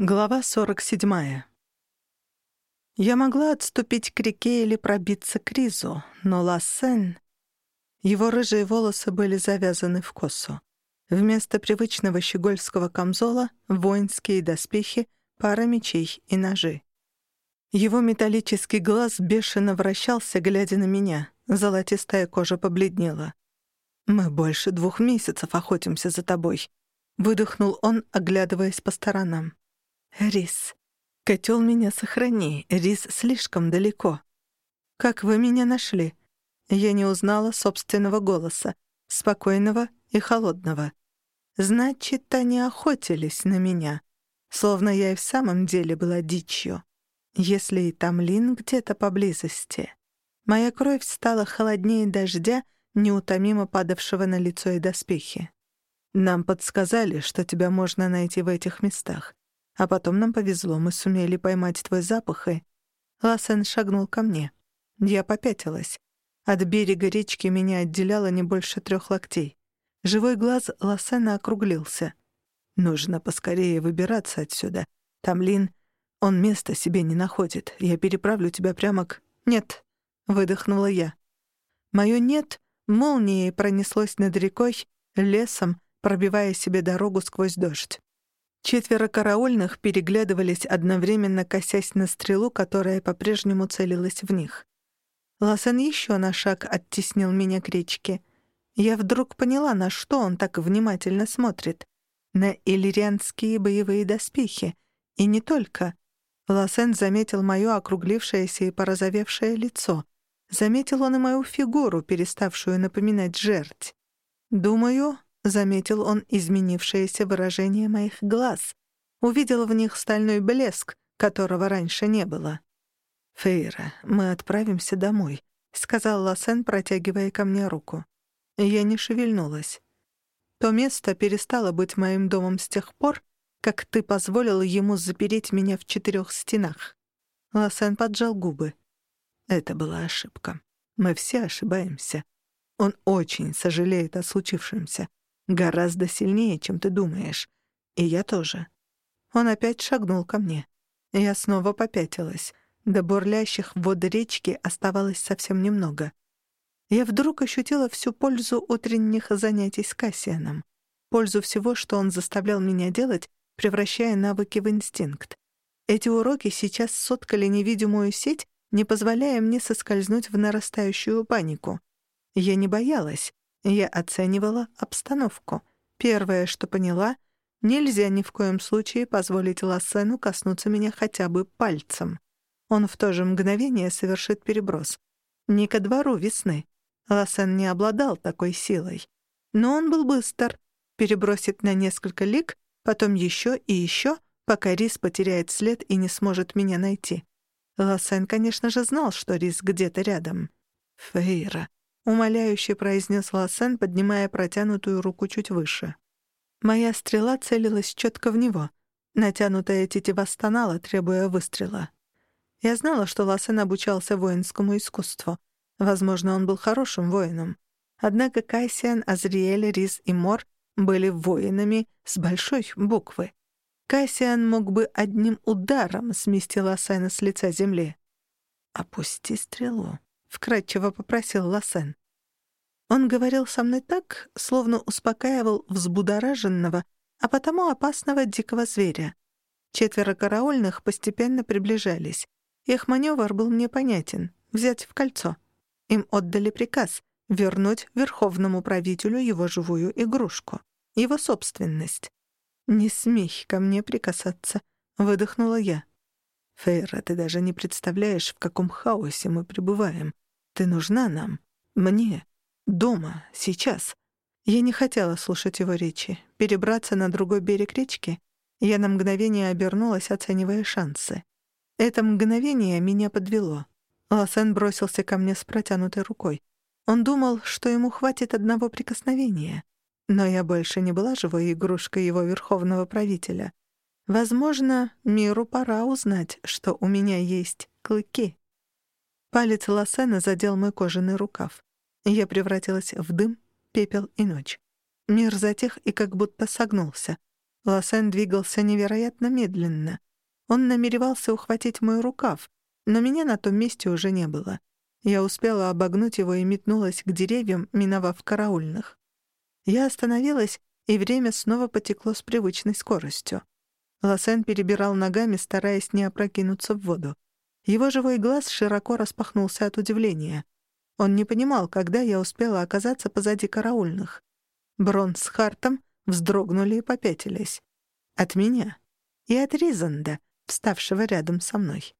Глава 47. Я могла отступить к реке или пробиться к Ризу, но Лассен... Его рыжие волосы были завязаны в косу. Вместо привычного щегольского камзола — воинские доспехи, пара мечей и ножи. Его металлический глаз бешено вращался, глядя на меня. Золотистая кожа побледнела. «Мы больше двух месяцев охотимся за тобой», — выдохнул он, оглядываясь по сторонам. «Рис, котел меня сохрани, Рис слишком далеко. Как вы меня нашли?» Я не узнала собственного голоса, спокойного и холодного. Значит, они охотились на меня, словно я и в самом деле была дичью. Если и Тамлин где-то поблизости. Моя кровь стала холоднее дождя, неутомимо падавшего на лицо и доспехи. Нам подсказали, что тебя можно найти в этих местах. А потом нам повезло, мы сумели поймать твой запах и... Лассен шагнул ко мне. Я попятилась. От берега речки меня отделяло не больше трех локтей. Живой глаз Лассена округлился. Нужно поскорее выбираться отсюда. Там Лин, он места себе не находит. Я переправлю тебя прямо к... Нет, выдохнула я. Моё «нет» молнией пронеслось над рекой, лесом, пробивая себе дорогу сквозь дождь. Четверо караульных переглядывались одновременно, косясь на стрелу, которая по-прежнему целилась в них. Лассен еще на шаг оттеснил меня к речке. Я вдруг поняла, на что он так внимательно смотрит. На иллирианские боевые доспехи. И не только. Лассен заметил мое округлившееся и порозовевшее лицо. Заметил он и мою фигуру, переставшую напоминать жерть. Думаю, Заметил он изменившееся выражение моих глаз. Увидел в них стальной блеск, которого раньше не было. «Фейра, мы отправимся домой», — сказал Лассен, протягивая ко мне руку. Я не шевельнулась. То место перестало быть моим домом с тех пор, как ты позволила ему запереть меня в четырех стенах. Лассен поджал губы. Это была ошибка. Мы все ошибаемся. Он очень сожалеет о случившемся. Гораздо сильнее, чем ты думаешь. И я тоже. Он опять шагнул ко мне. Я снова попятилась. До бурлящих вод речки оставалось совсем немного. Я вдруг ощутила всю пользу утренних занятий с Кассианом. Пользу всего, что он заставлял меня делать, превращая навыки в инстинкт. Эти уроки сейчас соткали невидимую сеть, не позволяя мне соскользнуть в нарастающую панику. Я не боялась, я оценивала обстановку. Первое, что поняла, нельзя ни в коем случае позволить Лассену коснуться меня хотя бы пальцем. Он в то же мгновение совершит переброс. Не ко двору весны. Лассен не обладал такой силой. Но он был быстр. Перебросит на несколько лик, потом еще и еще, пока Рис потеряет след и не сможет меня найти. Лассен, конечно же, знал, что Рис где-то рядом. Фейра умоляюще произнес Лассен, поднимая протянутую руку чуть выше. Моя стрела целилась четко в него. Натянутая тетива стонала, требуя выстрела. Я знала, что Лассен обучался воинскому искусству. Возможно, он был хорошим воином. Однако Кайсиан, Азриэль, Рис и Мор были воинами с большой буквы. Кайсиан мог бы одним ударом смести Лассена с лица земли. «Опусти стрелу», — вкратчиво попросил Лассен. Он говорил со мной так, словно успокаивал взбудораженного, а потому опасного дикого зверя. Четверо караульных постепенно приближались. Их маневр был мне понятен — взять в кольцо. Им отдали приказ — вернуть верховному правителю его живую игрушку, его собственность. «Не смей ко мне прикасаться», — выдохнула я. «Фейра, ты даже не представляешь, в каком хаосе мы пребываем. Ты нужна нам. Мне. Дома. Сейчас». Я не хотела слушать его речи. Перебраться на другой берег речки? Я на мгновение обернулась, оценивая шансы. Это мгновение меня подвело. Лассен бросился ко мне с протянутой рукой. Он думал, что ему хватит одного прикосновения. Но я больше не была живой игрушкой его верховного правителя. Возможно, миру пора узнать, что у меня есть клыки. Палец Лассена задел мой кожаный рукав. Я превратилась в дым, пепел и ночь. Мир затих и как будто согнулся. Лосен двигался невероятно медленно. Он намеревался ухватить мой рукав, но меня на том месте уже не было. Я успела обогнуть его и метнулась к деревьям, миновав караульных. Я остановилась, и время снова потекло с привычной скоростью. Лосен перебирал ногами, стараясь не опрокинуться в воду. Его живой глаз широко распахнулся от удивления. Он не понимал, когда я успела оказаться позади караульных. Брон с Хартом вздрогнули и попятились. От меня и от Ризанда, вставшего рядом со мной.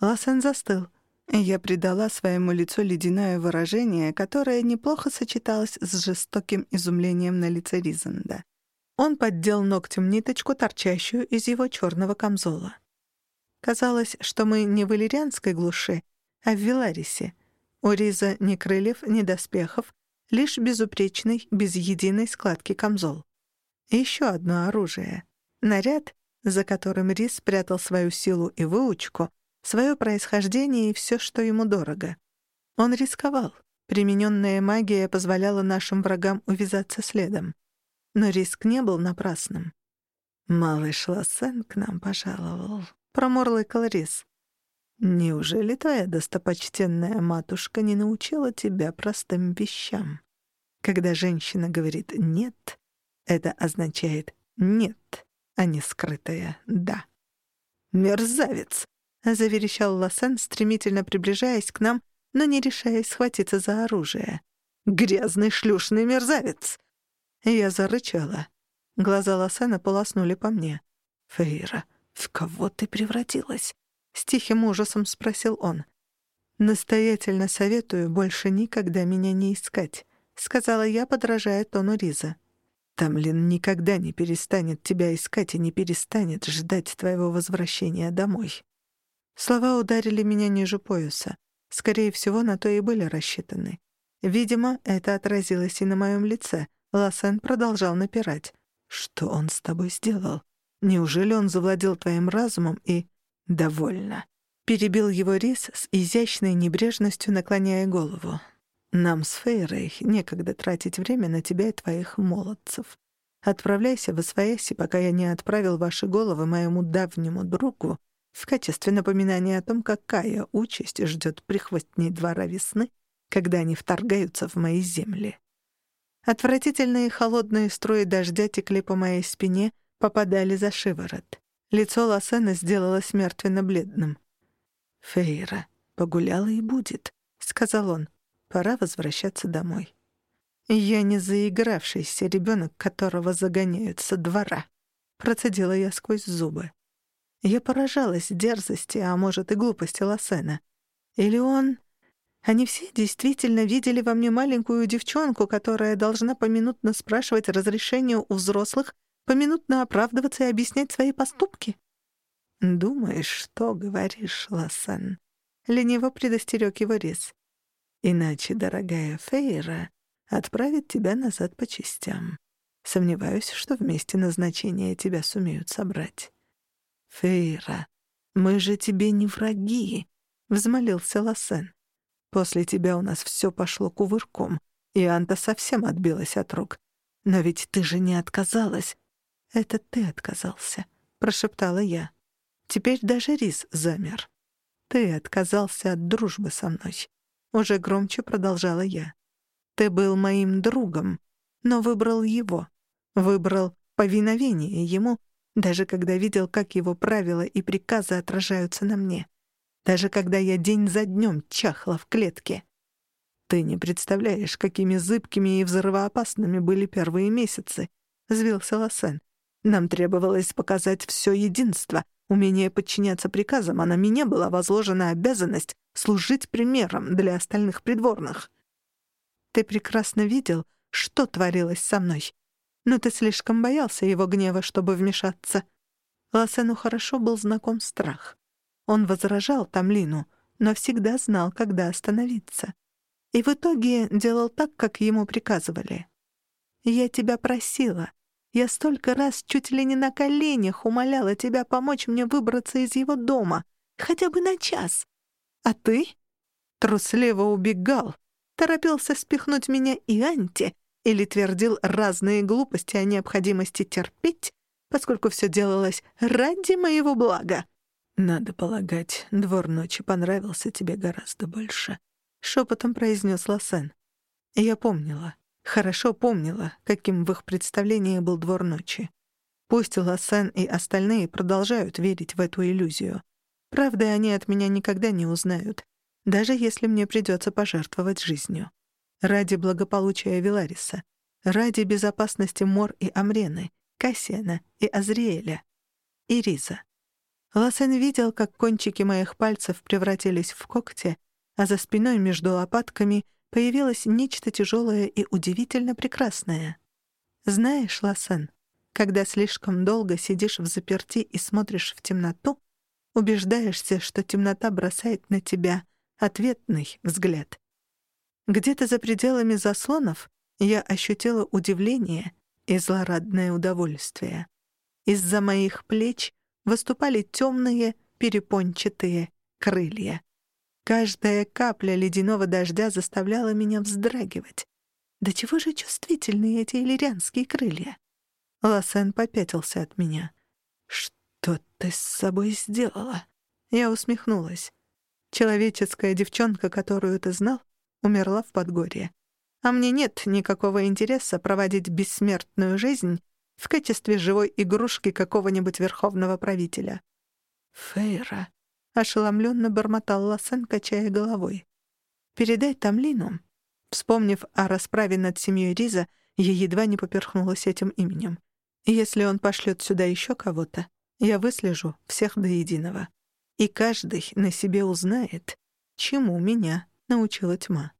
Лосен застыл. Я придала своему лицу ледяное выражение, которое неплохо сочеталось с жестоким изумлением на лице Ризанда. Он поддел ногтем ниточку, торчащую из его черного камзола. Казалось, что мы не в иллирианской глуши, а в Веларисе. У Риза ни крыльев, ни доспехов, лишь безупречный, без единой складки камзол. Еще одно оружие. Наряд, за которым Риз спрятал свою силу и выучку — свое происхождение и все, что ему дорого. Он рисковал. Примененная магия позволяла нашим врагам увязаться следом. Но риск не был напрасным. «Малыш Лассен к нам пожаловал», — промурлыкал Рис. «Неужели твоя достопочтенная матушка не научила тебя простым вещам? Когда женщина говорит «нет», это означает «нет», а не скрытое «да». «Мерзавец!» — заверещал Лосен, стремительно приближаясь к нам, но не решаясь схватиться за оружие. «Грязный шлюшный мерзавец!» Я зарычала. Глаза Лосена полоснули по мне. «Фейра, в кого ты превратилась?» — с тихим ужасом спросил он. «Настоятельно советую больше никогда меня не искать», — сказала я, подражая тону Риза. «Тамлин никогда не перестанет тебя искать и не перестанет ждать твоего возвращения домой». Слова ударили меня ниже пояса. Скорее всего, на то и были рассчитаны. Видимо, это отразилось и на моем лице. Лассен продолжал напирать. «Что он с тобой сделал? Неужели он завладел твоим разумом и...» «Довольно». Перебил его рис с изящной небрежностью, наклоняя голову. «Нам с Фейрой некогда тратить время на тебя и твоих молодцев. Отправляйся в Освояси, пока я не отправил ваши головы моему давнему другу в качестве напоминания о том, какая участь ждет прихвостней двора весны, когда они вторгаются в мои земли. Отвратительные холодные струи дождя текли по моей спине, попадали за шиворот. Лицо Лосена сделалось мертвенно-бледным. «Фейра, погуляла и будет», — сказал он. «Пора возвращаться домой». «Я не заигравшийся ребенок, которого загоняют со двора», — процедила я сквозь зубы. Я поражалась дерзости, а может и глупости Лосена. Или он... Они все действительно видели во мне маленькую девчонку, которая должна поминутно спрашивать разрешение у взрослых, поминутно оправдываться и объяснять свои поступки? «Думаешь, что говоришь, Лосен?» — лениво предостерег его Рис. «Иначе, дорогая Фейра, отправит тебя назад по частям. Сомневаюсь, что вместе назначения тебя сумеют собрать». «Фейра, мы же тебе не враги», — взмолился Лосен. «После тебя у нас все пошло кувырком, и Анта совсем отбилась от рук. Но ведь ты же не отказалась». «Это ты отказался», — прошептала я. Теперь даже Рис замер. «Ты отказался от дружбы со мной», — уже громче продолжала я. «Ты был моим другом, но выбрал его. Выбрал повиновение ему даже когда видел, как его правила и приказы отражаются на мне. Даже когда я день за днем чахла в клетке. Ты не представляешь, какими зыбкими и взрывоопасными были первые месяцы, — взвился Лосен. Нам требовалось показать все единство, умение подчиняться приказам, а на меня была возложена обязанность служить примером для остальных придворных. Ты прекрасно видел, что творилось со мной но ты слишком боялся его гнева, чтобы вмешаться. Лосену хорошо был знаком страх. Он возражал Тамлину, но всегда знал, когда остановиться. И в итоге делал так, как ему приказывали. «Я тебя просила. Я столько раз чуть ли не на коленях умоляла тебя помочь мне выбраться из его дома, хотя бы на час. А ты?» Трусливо убегал, торопился спихнуть меня и Анти, или твердил разные глупости о необходимости терпеть, поскольку все делалось ради моего блага. «Надо полагать, двор ночи понравился тебе гораздо больше», — шепотом произнес Лосен. Я помнила, хорошо помнила, каким в их представлении был двор ночи. Пусть Лосен и остальные продолжают верить в эту иллюзию. Правда, они от меня никогда не узнают, даже если мне придется пожертвовать жизнью. Ради благополучия Вилариса, ради безопасности Мор и Амрены, Кассиана и Азриэля, и Риза. Лосен видел, как кончики моих пальцев превратились в когти, а за спиной между лопатками появилось нечто тяжелое и удивительно прекрасное. Знаешь, Лосен, когда слишком долго сидишь в заперти и смотришь в темноту, убеждаешься, что темнота бросает на тебя ответный взгляд. Где-то за пределами заслонов я ощутила удивление и злорадное удовольствие. Из-за моих плеч — выступали темные перепончатые крылья. Каждая капля ледяного дождя заставляла меня вздрагивать. Да чего же чувствительные эти иллирианские крылья? Лосен попятился от меня. «Что ты с собой сделала?» Я усмехнулась. Человеческая девчонка, которую ты знал, умерла в Подгорье. А мне нет никакого интереса проводить бессмертную жизнь в качестве живой игрушки какого-нибудь верховного правителя. «Фейра», — ошеломленно бормотал Лассен, качая головой. «Передай Тамлину». Вспомнив о расправе над семьей Риза, я едва не поперхнулась этим именем. Если он пошлет сюда еще кого-то, я выслежу всех до единого. И каждый на себе узнает, чему меня научила тьма.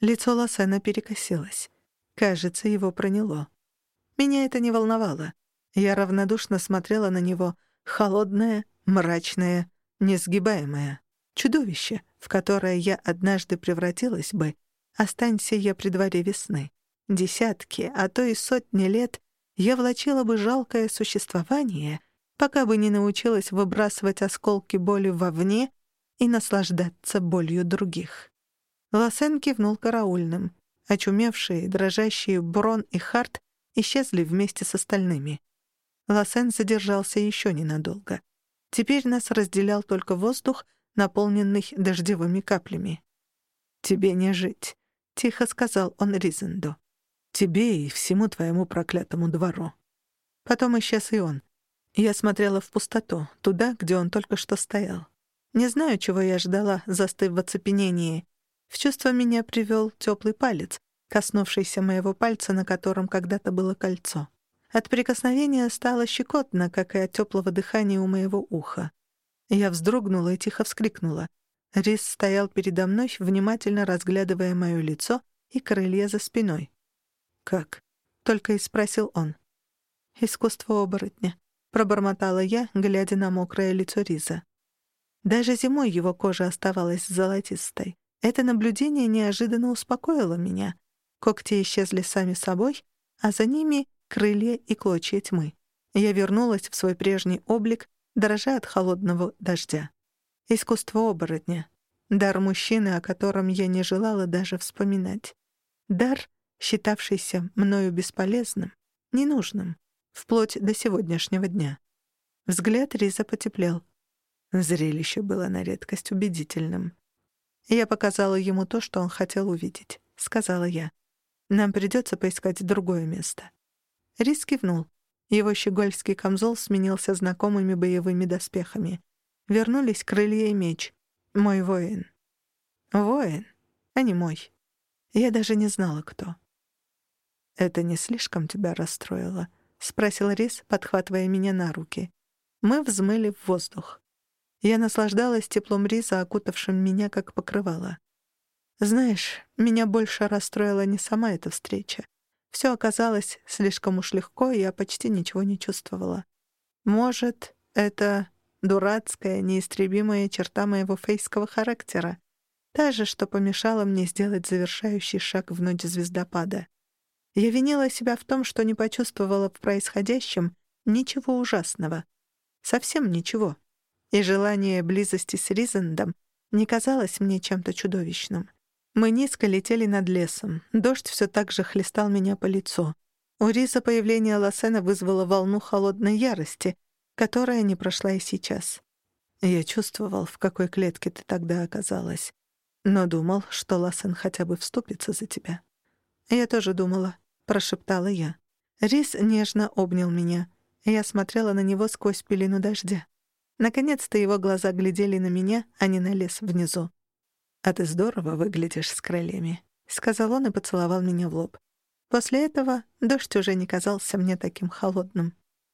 Лицо Лассена перекосилось. Кажется, его проняло. Меня это не волновало. Я равнодушно смотрела на него, холодное, мрачное, несгибаемое. Чудовище, в которое я однажды превратилась бы, останься я при дворе весны. Десятки, а то и сотни лет я влачила бы жалкое существование, пока бы не научилась выбрасывать осколки боли вовне и наслаждаться болью других. Лосен кивнул караульным. Очумевшие, дрожащие Брон и Харт исчезли вместе с остальными. Лосен задержался еще ненадолго. Теперь нас разделял только воздух, наполненный дождевыми каплями. «Тебе не жить», — тихо сказал он Ризенду. «Тебе и всему твоему проклятому двору». Потом исчез и он. Я смотрела в пустоту, туда, где он только что стоял. Не знаю, чего я ждала, застыв в оцепенении. В чувство меня привел теплый палец, коснувшийся моего пальца, на котором когда-то было кольцо. От прикосновения стало щекотно, как и от теплого дыхания у моего уха. Я вздрогнула и тихо вскрикнула. Рис стоял передо мной, внимательно разглядывая мое лицо и крылья за спиной. «Как?» — только и спросил он. «Искусство оборотня», — пробормотала я, глядя на мокрое лицо Риза. Даже зимой его кожа оставалась золотистой. Это наблюдение неожиданно успокоило меня. Когти исчезли сами собой, а за ними — крылья и клочья тьмы. Я вернулась в свой прежний облик, дрожа от холодного дождя. Искусство оборотня. Дар мужчины, о котором я не желала даже вспоминать. Дар, считавшийся мною бесполезным, ненужным, вплоть до сегодняшнего дня. Взгляд Риза потеплел. Зрелище было на редкость убедительным. Я показала ему то, что он хотел увидеть, — сказала я. Нам придется поискать другое место». Рис кивнул. Его щегольский камзол сменился знакомыми боевыми доспехами. Вернулись крылья и меч. Мой воин. Воин, а не мой. Я даже не знала, кто. «Это не слишком тебя расстроило?» — спросил Рис, подхватывая меня на руки. Мы взмыли в воздух. Я наслаждалась теплом риса, окутавшим меня как покрывало. Знаешь, меня больше расстроила не сама эта встреча. Все оказалось слишком уж легко, и я почти ничего не чувствовала. Может, это дурацкая, неистребимая черта моего фейского характера. Та же, что помешала мне сделать завершающий шаг в ночь звездопада. Я винила себя в том, что не почувствовала в происходящем ничего ужасного. Совсем ничего. И желание близости с Ризендом не казалось мне чем-то чудовищным. Мы низко летели над лесом. Дождь все так же хлестал меня по лицу. У Риса появление Лассена вызвало волну холодной ярости, которая не прошла и сейчас. Я чувствовал, в какой клетке ты тогда оказалась, но думал, что Лассен хотя бы вступится за тебя. Я тоже думала, прошептала я. Рис нежно обнял меня. Я смотрела на него сквозь пелену дождя. Наконец-то его глаза глядели на меня, а не на лес внизу. «А ты здорово выглядишь с крыльями», — сказал он и поцеловал меня в лоб. После этого дождь уже не казался мне таким холодным.